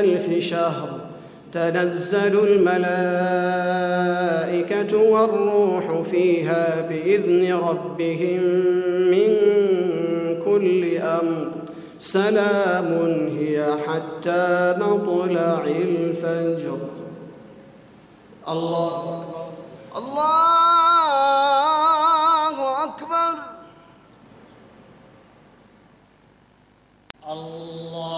الف شهر تنزل الملائكة والروح فيها بإذن ربهم من كل أمر. سلام هي حتى مطلع الفجر. الله الله أكبر. الله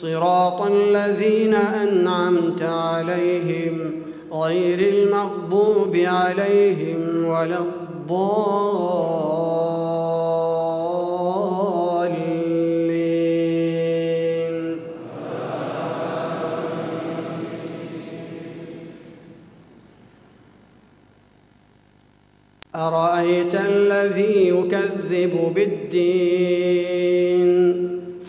صراط الذين أنعمت عليهم غير المغضوب عليهم ولا الضالين. أرأيت الذي يكذب بالدين؟